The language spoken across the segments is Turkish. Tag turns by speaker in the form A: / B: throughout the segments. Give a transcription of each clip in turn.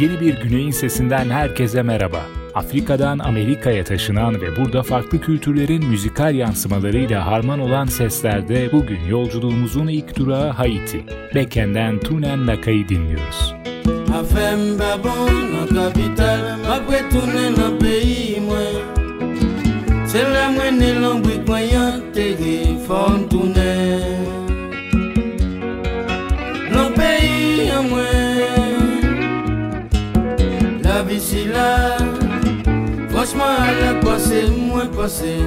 A: Yeni bir Güney'in sesinden herkese merhaba. Afrika'dan Amerika'ya taşınan ve burada farklı kültürlerin müzikal yansımalarıyla harman olan seslerde bugün yolculuğumuzun ilk durağı Haiti. Beken'den Tunen Naka'yı dinliyoruz.
B: Afem babon nan kapital Apre tounen nan peyi mwen Se la mwen ne lambrik mwen yon tege Fon tounen passé, moi passé.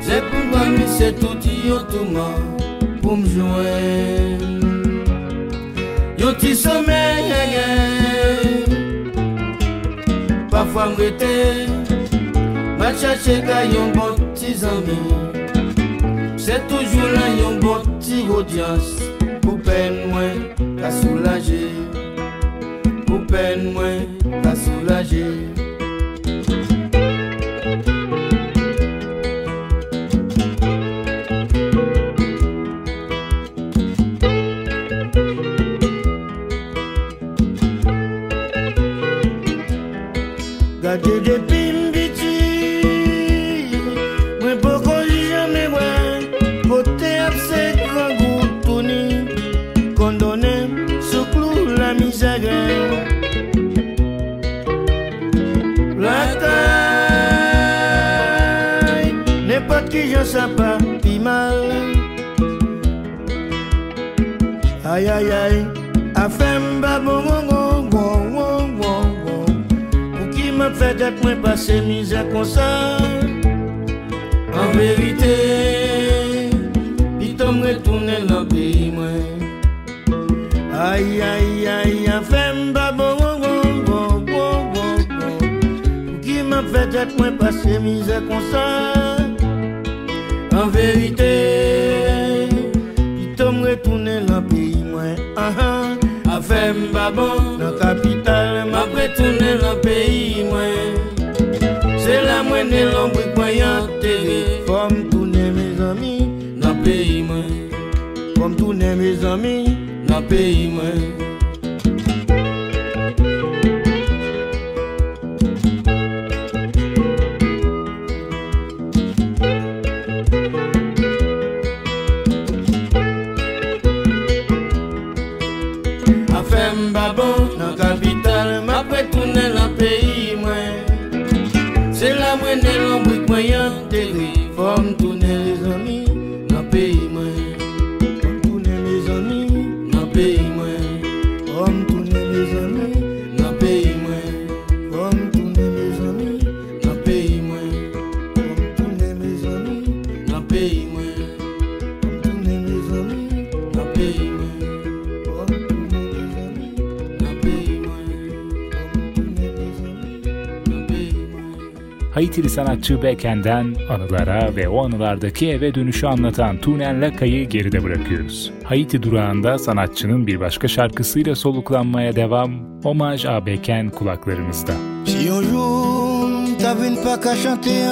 B: C'est pour moi, c'est tout, Yotouma, pour me jouer. Yoti sommeil, yeah, yeah. parfois m'été, va chercher yon bon petit ami. C'est toujours là, yon bon petit audience, pour peine, moi, à soulager. Pour peine, moi, à soulager. Nepot ki jan sa pa pi mal Ay ay ay Afem ba bon bon bon bon bon bon Ou ki m'a fait d'être moins passé misère comme ça En vérité Pito m'retourne dans le pays moi Aïe aïe aïe Afem ba bon bon bon bon bon bon Ou ki m'a fait d'être moins passé misère comme ça verite Pi tom retounen lan peyi mwen Afem babon Nan kapital map retounen lan peyi mwen Se la mwen ne lombri mwen yanteri Fom tounen me zami Nan peyi mwen Fom tounen me zami Nan peyi mwen
A: Haitili sanatçı Beken'den anılara ve o anılardaki eve dönüşü anlatan Tunen Laka'yı geride bırakıyoruz. Haiti durağında sanatçının bir başka şarkısıyla soluklanmaya devam, Omaj a Beken kulaklarımızda.
C: Si un jour t'avais pas qu'à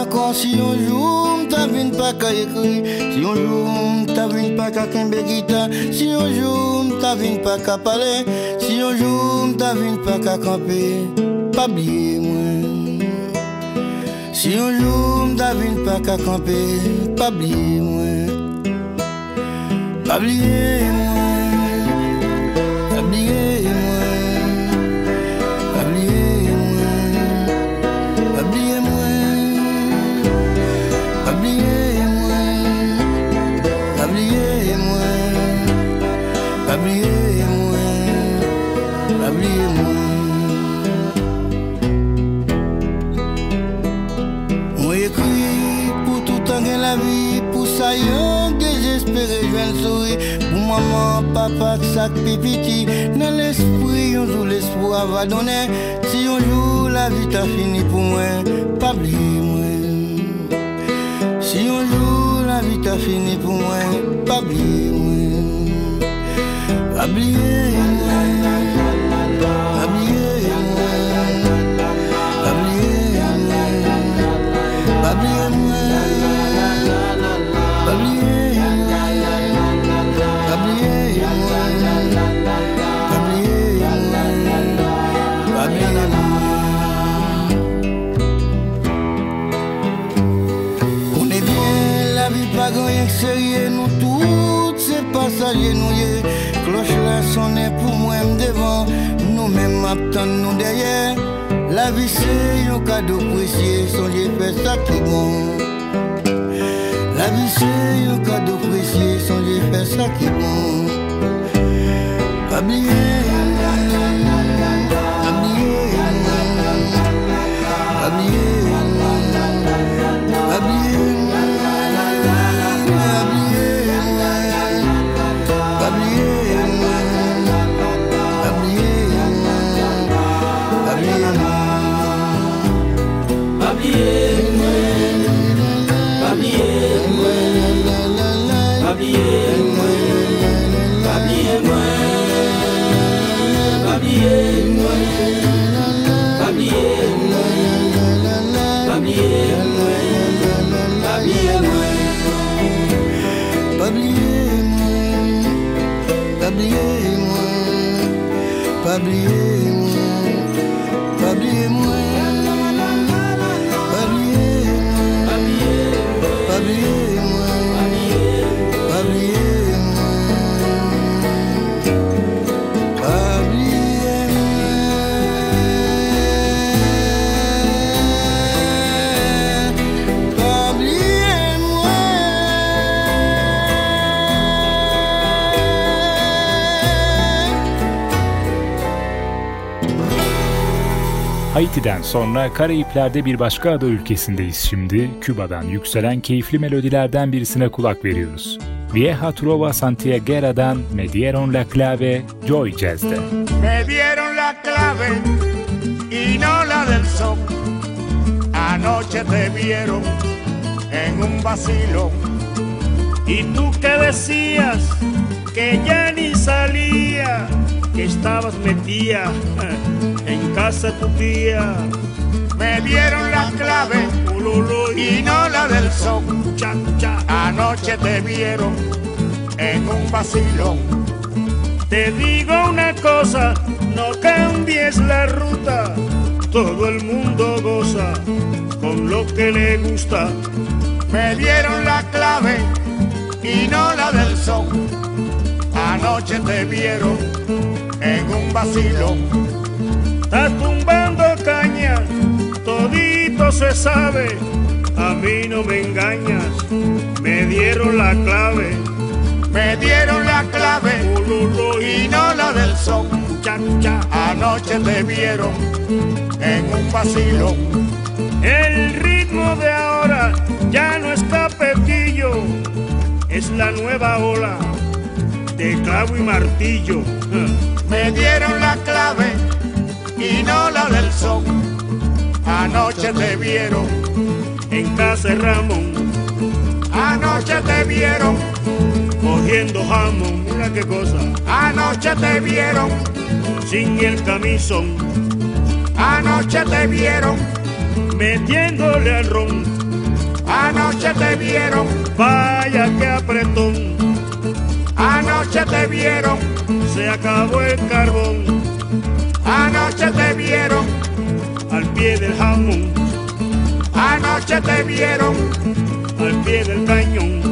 C: encore, si un jour t'avais pas qu'à si un jour t'avais pas qu'à guitare, si un jour t'avais pas qu'à si un jour t'avais pas qu'à camper, pas oublier. Si yon lou mda vin pa kakampe, pabliye mwen, pabliye mwen. papa sak pipiti Nan l'esprit yon jou l'espoir va donen Si yon jou la vie ta fini pou mwen Pabli mwen Si yon jou la vie ta fini pou mwen Pabli mwen Pabli mwen C'est nous tous ces passagers, nous y'a Cloche la sonne pour moi devant nous-mêmes attendons, nous derrière La vie, c'est cadeau précieux, son j'y fais sa qui est bon. La vie c'est cadeau précieux, songe et fait ça qui est bon. be
A: Haiti'den sonra Karayipler'de bir başka ada ülkesindeyiz şimdi. Küba'dan yükselen keyifli melodilerden birisine kulak veriyoruz. Vieja Trova Santiaguera'dan Me Dieron La Clave, Joy Jazz'de.
D: Me dieron la clave y no la del sol. Anoche te vieron en un vacilo. Y tú que decías que ya ni salía, que estabas metida casa tu tía. Me dieron la clave y no la del son. Anoche te vieron en un vacilón. Te digo una cosa, no cambies la ruta. Todo el mundo goza con lo que le gusta. Me dieron la clave y no la del son. Anoche te vieron en un vacilón está tumbando caña, todito se sabe, a mí no me engañas, me dieron la clave, me dieron la clave, y no la del son, anoche te vieron en un vacilo. El ritmo de ahora ya no está pequillo, es la nueva ola de clavo y martillo. Me dieron la clave y no la del son. Anoche te vieron en casa de Ramón. Anoche te vieron cogiendo jamón. Mira qué cosa. Anoche te vieron sin el camisón. Anoche te vieron metiéndole al ron. Anoche te vieron, vaya que apretón. Anoche te vieron, se acabó el carbón. Anoche te vieron al pie del jamón. Anoche te vieron al pie del cañón.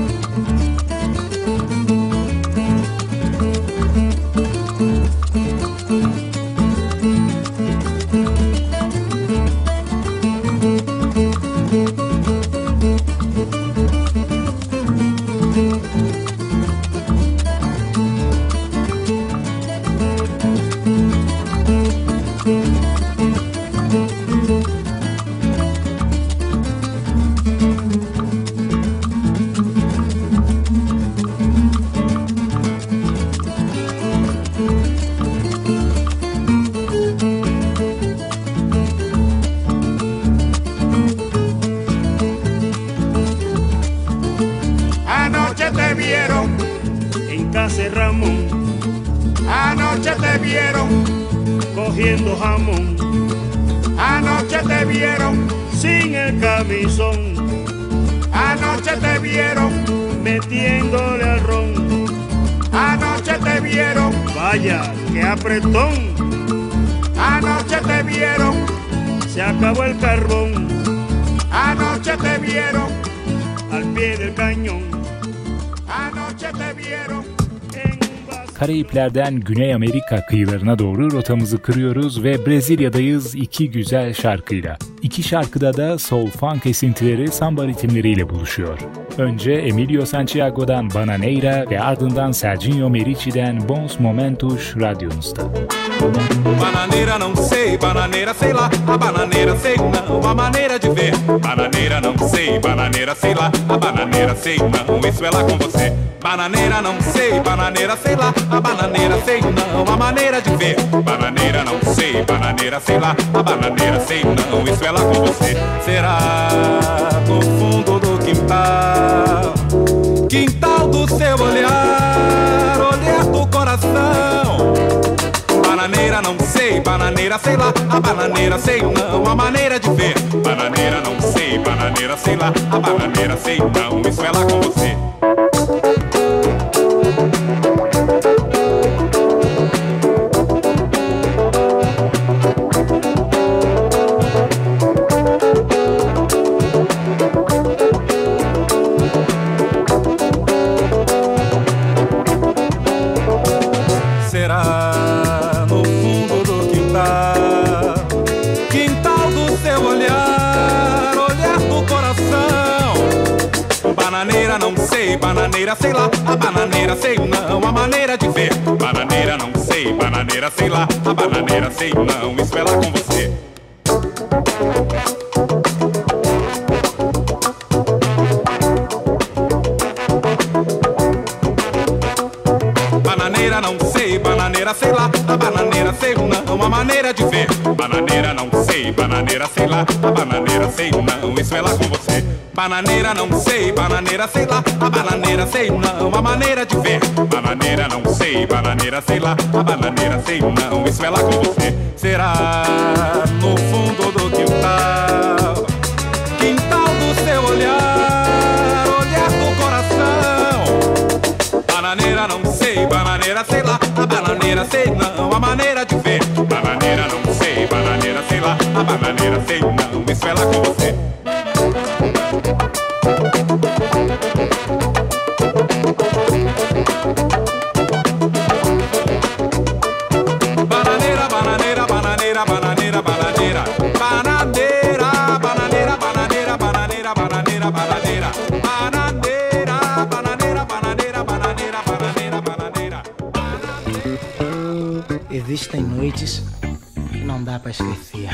A: Karayipler'den Güney Amerika kıyılarına doğru rotamızı kırıyoruz ve Brezilya'dayız iki güzel şarkıyla. İki şarkıda da soul funk esintileri samba ritimleriyle buluşuyor. Önce Emilio Santiago'dan Bananeira ve ardından Serginho Merici'den Bons Momentos radyonuzda.
E: Bananeira não sei, bananeira sei lá, a bananeira sei não, a maneira de ver. Bananeira não sei, bananeira sei lá, a bananeira sei não, isso é lá com você. Bananeira não sei, bananeira sei lá, a bananeira sei não, a maneira de ver. Bananeira não sei, bananeira sei lá, a bananeira sei não, isso é lá com você. Será no fundo do quintal, quintal do seu olhar, olhar do coração. Bananeira não sei, bananeira sei lá, a bananeira sei não, a maneira de ver. Bananeira não sei, bananeira sei lá, a bananeira sei não, isso é lá com você. Bananeira, sei lá, a bananeira, sei não, a maneira de ver. Bananeira, não sei, bananeira, sei lá, a bananeira, sei não, isso é lá com você. Bananeira, não sei, bananeira, sei lá, a bananeira, sei não, a maneira de ver. Bananeira, não sei, bananeira, sei lá, a bananeira, sei não, isso é lá com você. Bananeira não sei, bananeira sei lá, a bananeira sei não, a maneira de ver. Bananeira não sei, bananeira sei lá, a bananeira sei não, isso é lá com você. Será no fundo do quintal, quintal do seu olhar, olhar do coração. Bananeira não sei, bananeira sei lá, a bananeira sei não, a maneira de ver. Bananeira não sei, bananeira sei lá, a bananeira sei não, isso é lá com você.
F: Existem noites que não dá para esquecer.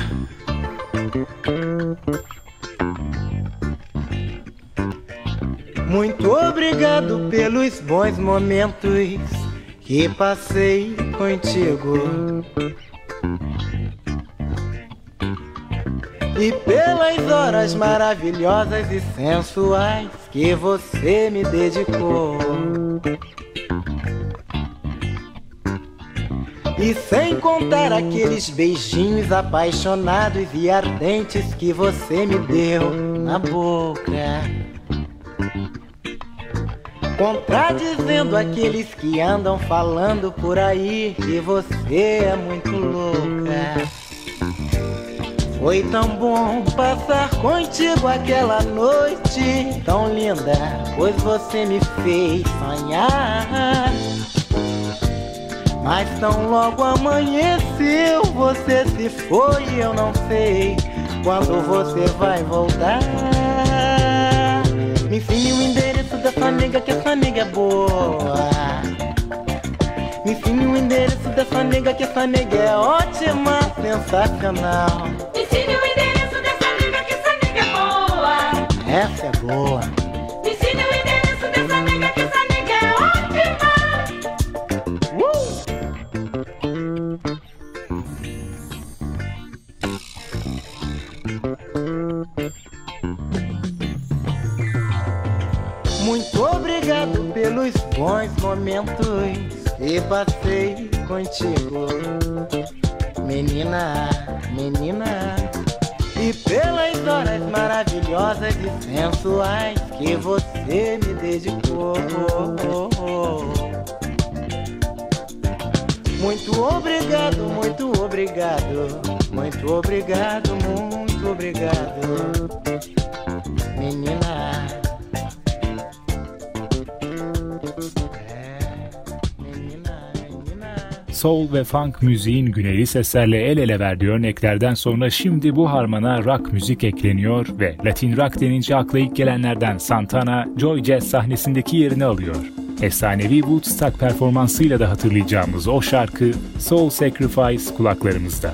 F: Muito obrigado pelos bons momentos que passei contigo. E pelas horas maravilhosas e sensuais que você me dedicou. E sem contar aqueles beijinhos apaixonados e ardentes que você me deu na boca. Contradizendo aqueles que andam falando por aí que você é muito louca. Foi tão bom passar contigo aquela noite tão linda, pois você me fez sonhar. Mas tão logo amanheceu, você se foi, eu não sei quando você vai voltar. Me ensine o endereço dessa nega, que essa nega é boa. Me ensine o endereço dessa nega, que essa nega é ótima, sensacional.
G: Me ensine o endereço dessa nega, que essa nega é boa.
F: Essa é boa. Passei contigo, menina, menina. E pelas horas maravilhosas e sensuais que você me dedicou. Muito obrigado, muito obrigado, muito obrigado, muito obrigado,
A: soul ve funk müziğin güneyli seslerle el ele verdiği örneklerden sonra şimdi bu harmana rock müzik ekleniyor ve Latin rock denince akla ilk gelenlerden Santana, Joy Jazz sahnesindeki yerini alıyor. Efsanevi Woodstock performansıyla da hatırlayacağımız o şarkı Soul Sacrifice kulaklarımızda.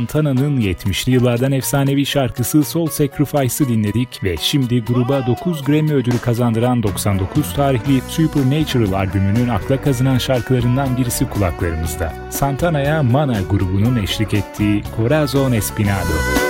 A: Santana'nın 70'li yıllardan efsanevi şarkısı Soul Sacrifice'ı dinledik ve şimdi gruba 9 Grammy ödülü kazandıran 99 tarihli Supernatural albümünün akla kazınan şarkılarından birisi kulaklarımızda. Santana'ya Mana grubunun eşlik ettiği Corazon Espinado.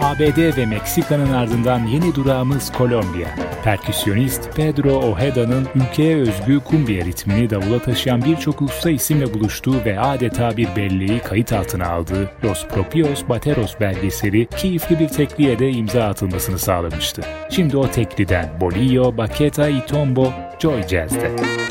A: ABD ve Meksika'nın ardından yeni durağımız Kolombiya. Perküsyonist Pedro Ojeda'nın ülkeye özgü kumbiya ritmini davula taşıyan birçok usta isimle buluştuğu ve adeta bir belleği kayıt altına aldığı Los Propios Bateros belgeseli keyifli bir tekliye de imza atılmasını sağlamıştı. Şimdi o tekliden Bolillo, Baqueta y Tombo Joy Jazz'de.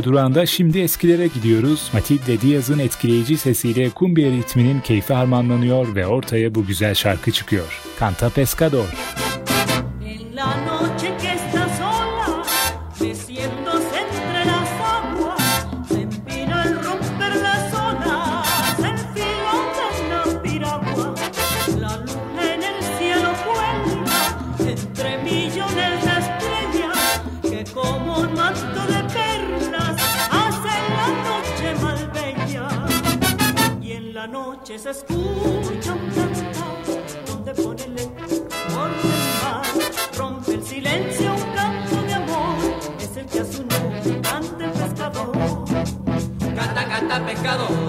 A: Kolombiya durağında şimdi eskilere gidiyoruz. Matilde Diaz'ın etkileyici sesiyle kumbia ritminin keyfi harmanlanıyor ve ortaya bu güzel şarkı çıkıyor. Canta Pescador.
H: En escucha un cantar donde pone el por el mar, rompe el silencio un canto de amor, es el que su nombre canta el pescador.
I: Canta, canta, pescador.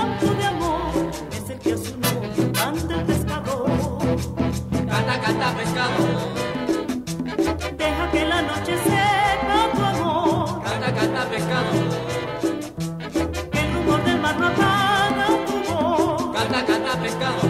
H: Canto de amor, es el que a su nombre canta el pescador.
I: Canta, canta, pescador.
H: Deja que la noche sepa tu amor,
I: Canta, canta, pescador.
H: que el rumor del mar no apaga tu voz.
I: Canta, canta, pescador.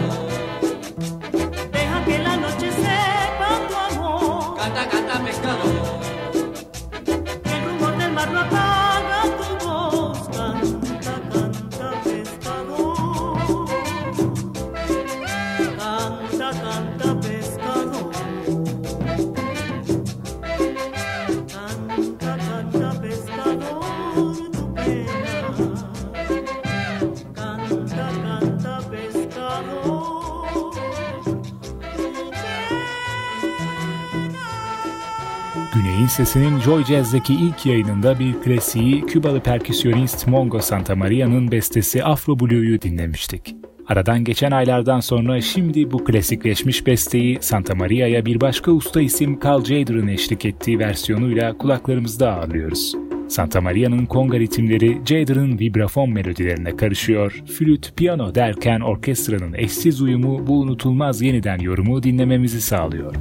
A: Güney'in sesinin Joy Jazz'deki ilk yayınında bir klasiği Kübalı perküsyonist Mongo Santamaria'nın bestesi Afro Blue'yu dinlemiştik. Aradan geçen aylardan sonra şimdi bu klasikleşmiş besteyi Santa Maria'ya bir başka usta isim Carl Jader'ın eşlik ettiği versiyonuyla kulaklarımızda ağırlıyoruz. Santa Maria'nın konga ritimleri Jader'ın vibrafon melodilerine karışıyor, flüt, piyano derken orkestranın eşsiz uyumu bu unutulmaz yeniden yorumu dinlememizi sağlıyor.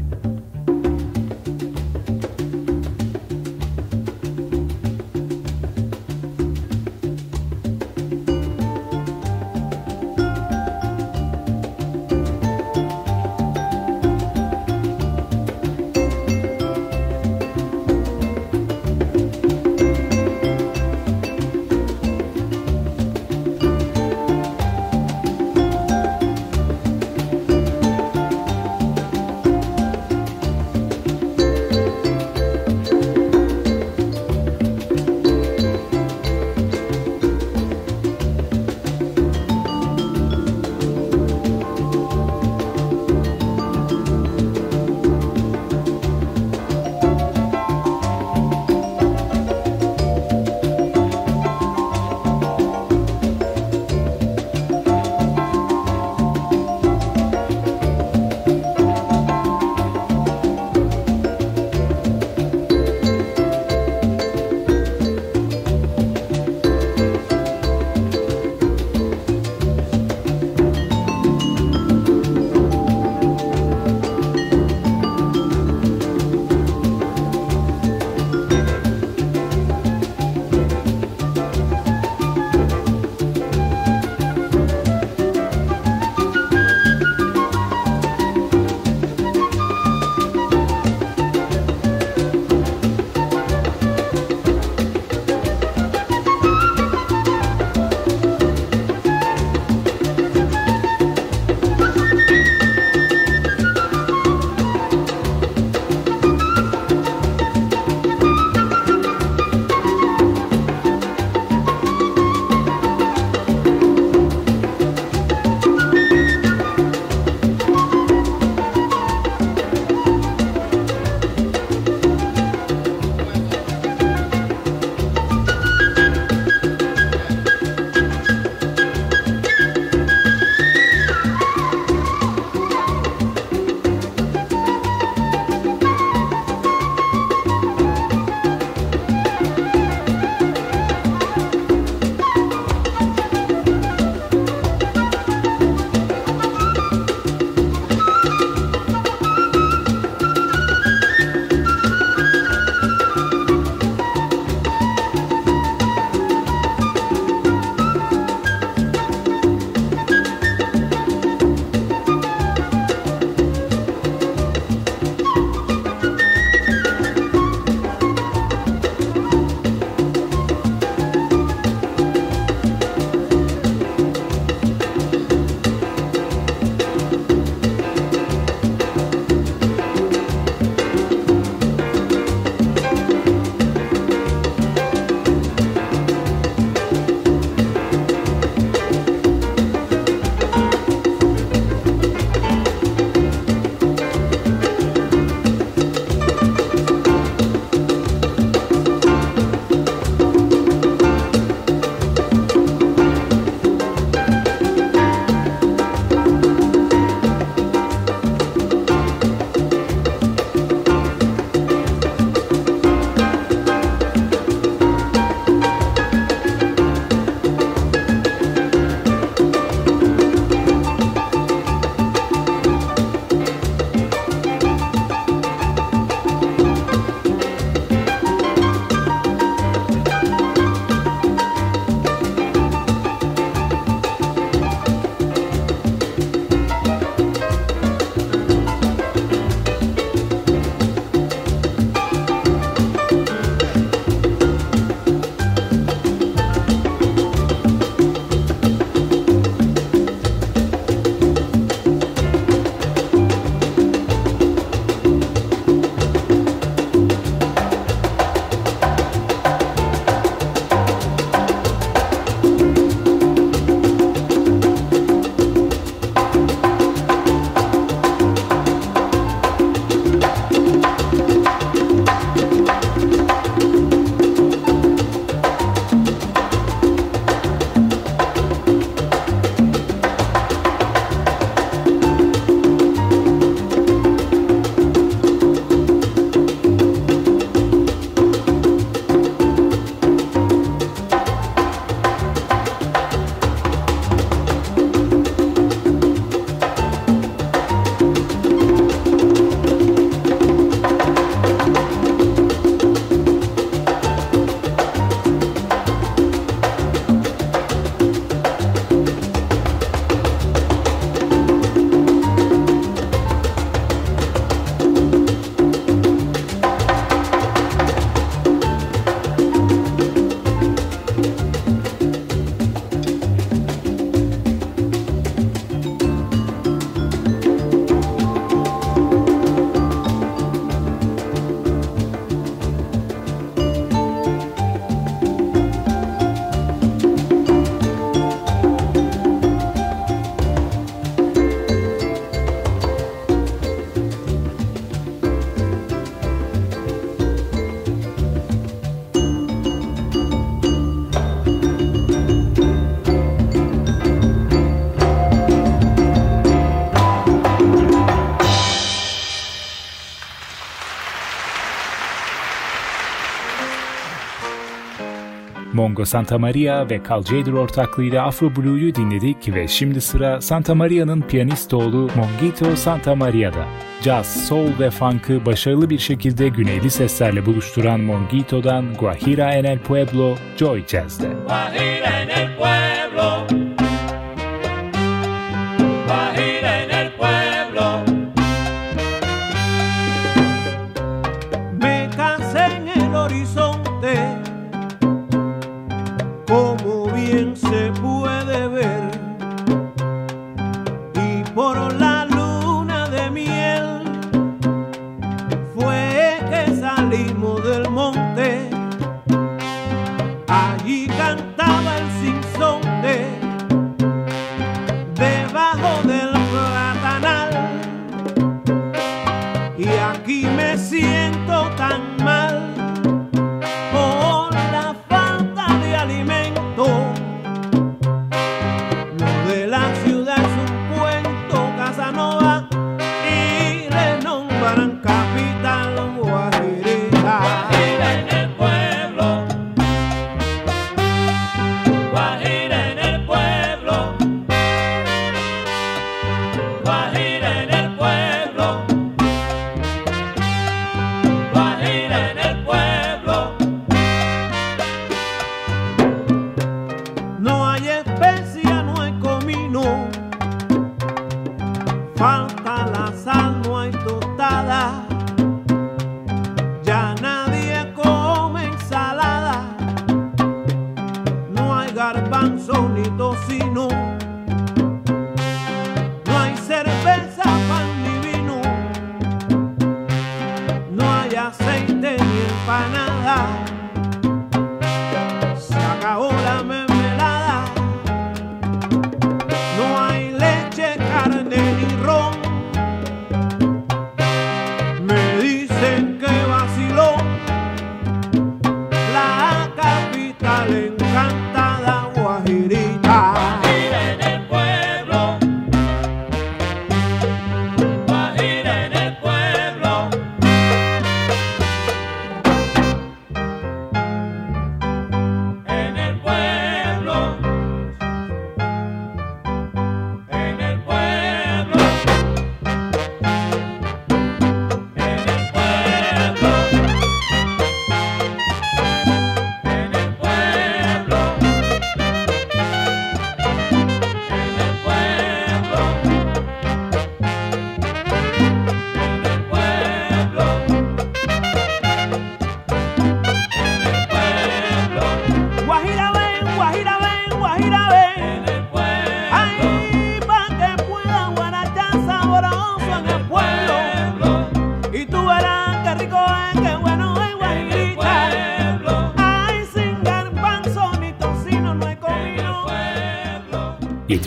A: Bongo Santa Maria ve Caljader ortaklığıyla Afro Blue'yu dinledik ve şimdi sıra Santa Maria'nın piyanist oğlu Mongito Santa Maria'da. Caz, soul ve funk'ı başarılı bir şekilde güneyli seslerle buluşturan Mongito'dan Guajira en el Pueblo, Joy Jazz'de.
J: Guajira en el Pueblo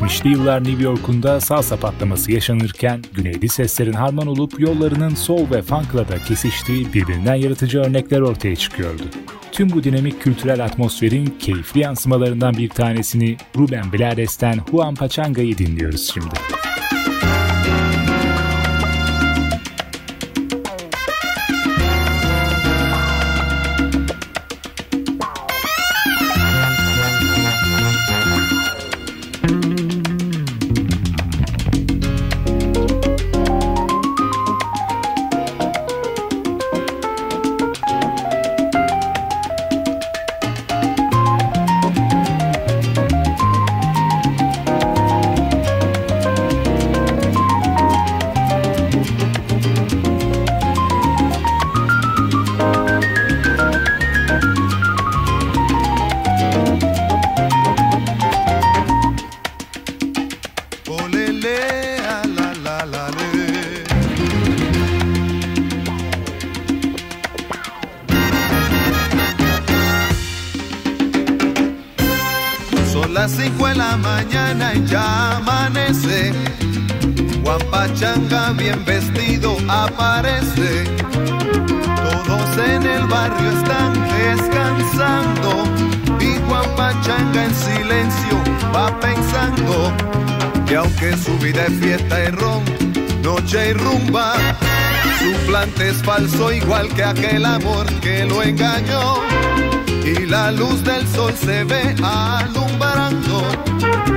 A: 70'li yıllar New York'un da salsa patlaması yaşanırken güneyli seslerin harman olup yollarının soul ve funk'la da kesiştiği birbirinden yaratıcı örnekler ortaya çıkıyordu. Tüm bu dinamik kültürel atmosferin keyifli yansımalarından bir tanesini Ruben Blades'ten Juan Pachanga'yı dinliyoruz şimdi.
K: Y aunque su vida es fiesta y ron, noche y rumba, su planta es falso igual que aquel amor que lo engañó. Y la luz del sol se ve alumbrando.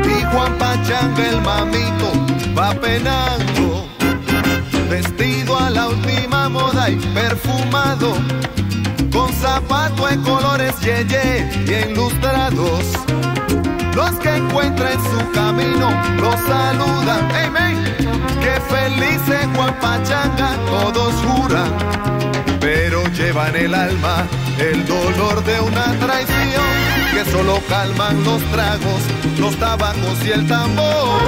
K: Y Juan Pachanga el mamito va penando. Vestido a la última moda y perfumado. Con zapatos en colores yeye ye, y en lustrados los que encuentra en su camino los saludan Amen. que felices Juan Pachanga todos juran pero llevan el alma el dolor de una traición que solo calman los tragos, los tabacos y el tambor.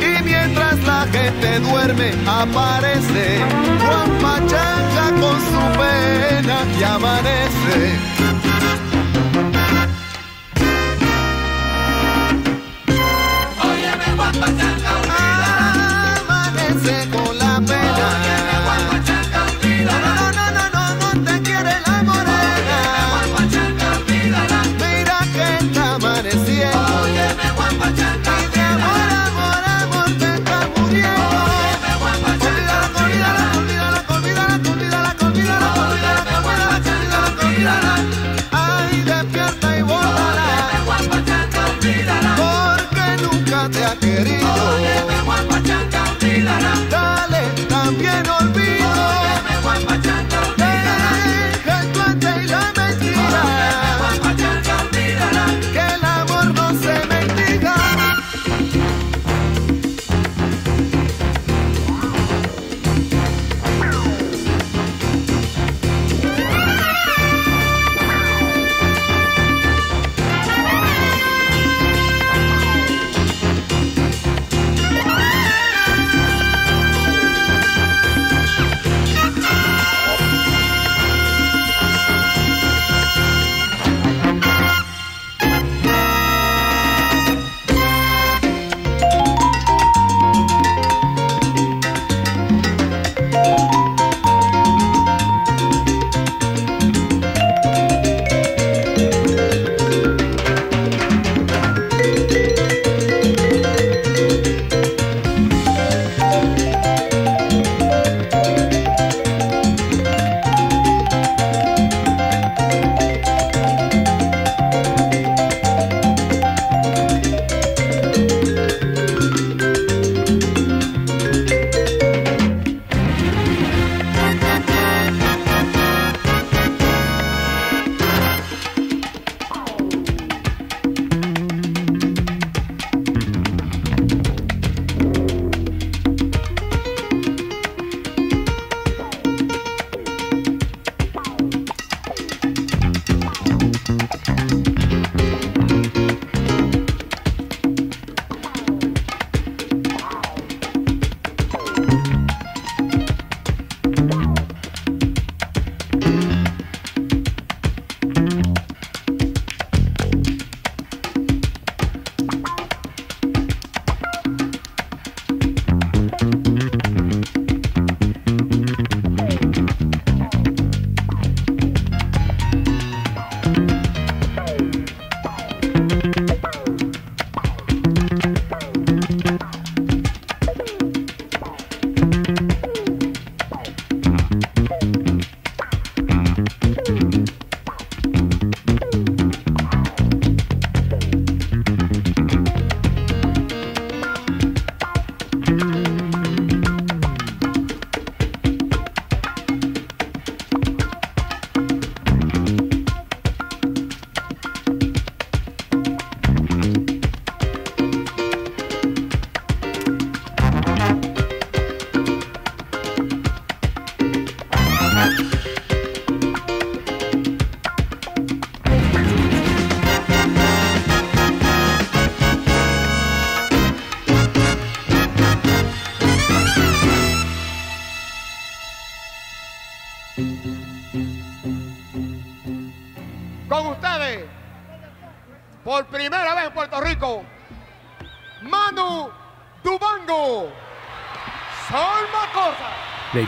K: Y mientras la gente duerme, aparece Juan Pachanga con su pena y amanece. Pata querido.
I: Óyeme,
L: guapachanga,
A: bailará.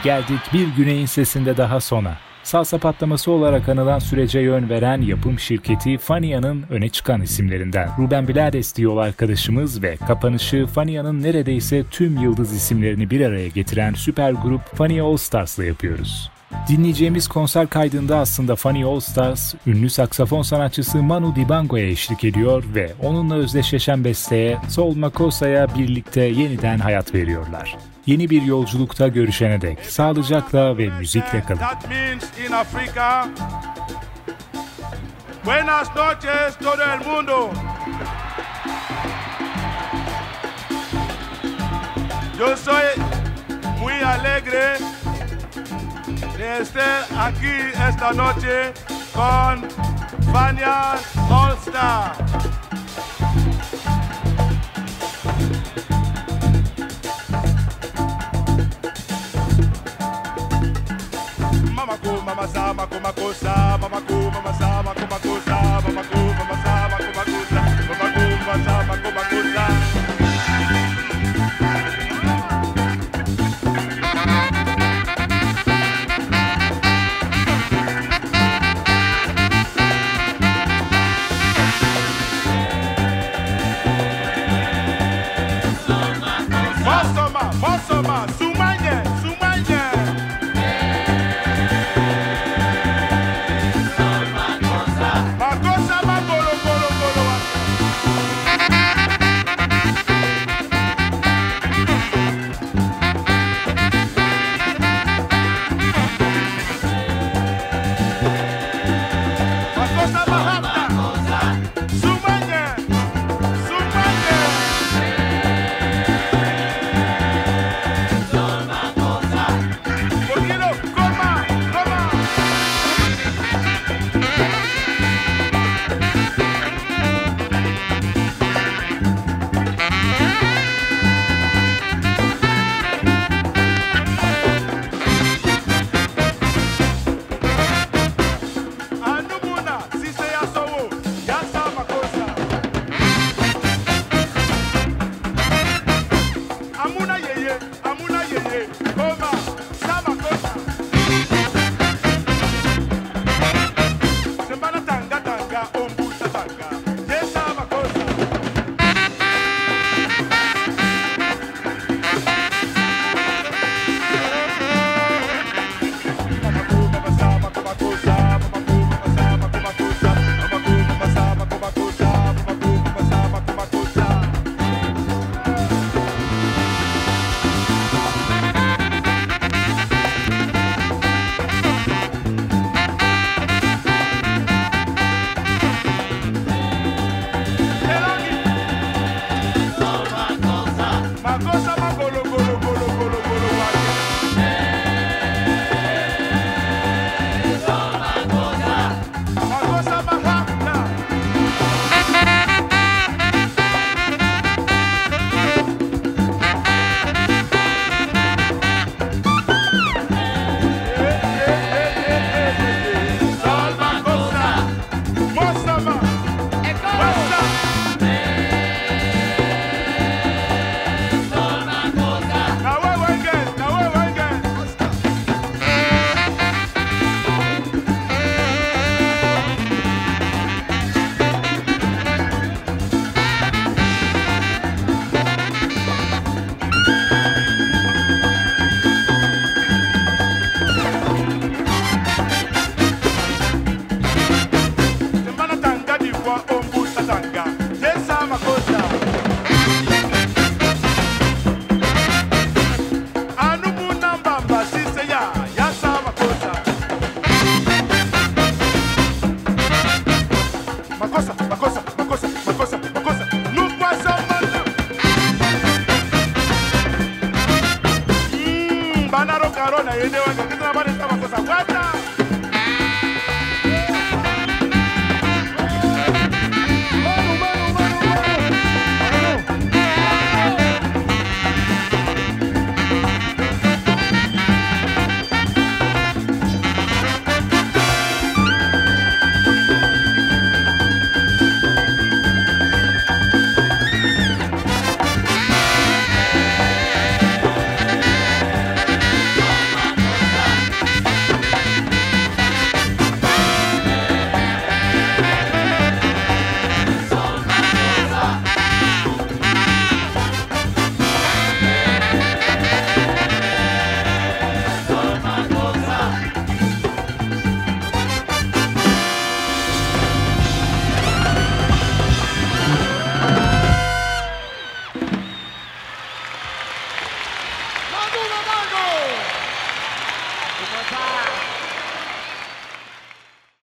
A: Geldik bir güneyin sesinde daha sona. Salsa patlaması olarak anılan sürece yön veren yapım şirketi Fania'nın öne çıkan isimlerinden. Ruben Blades yol arkadaşımız ve kapanışı Fania'nın neredeyse tüm yıldız isimlerini bir araya getiren süper grup Fania All Stars'la yapıyoruz. Dinleyeceğimiz konser kaydında aslında Funny All Stars, ünlü saksafon sanatçısı Manu Dibango'ya eşlik ediyor ve onunla özdeşleşen besteye Sol Makosa'ya birlikte yeniden hayat veriyorlar. Yeni bir yolculukta görüşene dek sağlıcakla ve müzikle kalın.
M: Buenas noches todo el mundo. Yo soy muy alegre de estar aquí esta noche con Fania All-Star. Mamaku, mamasa, maku, makosa, mamaku, mamasa.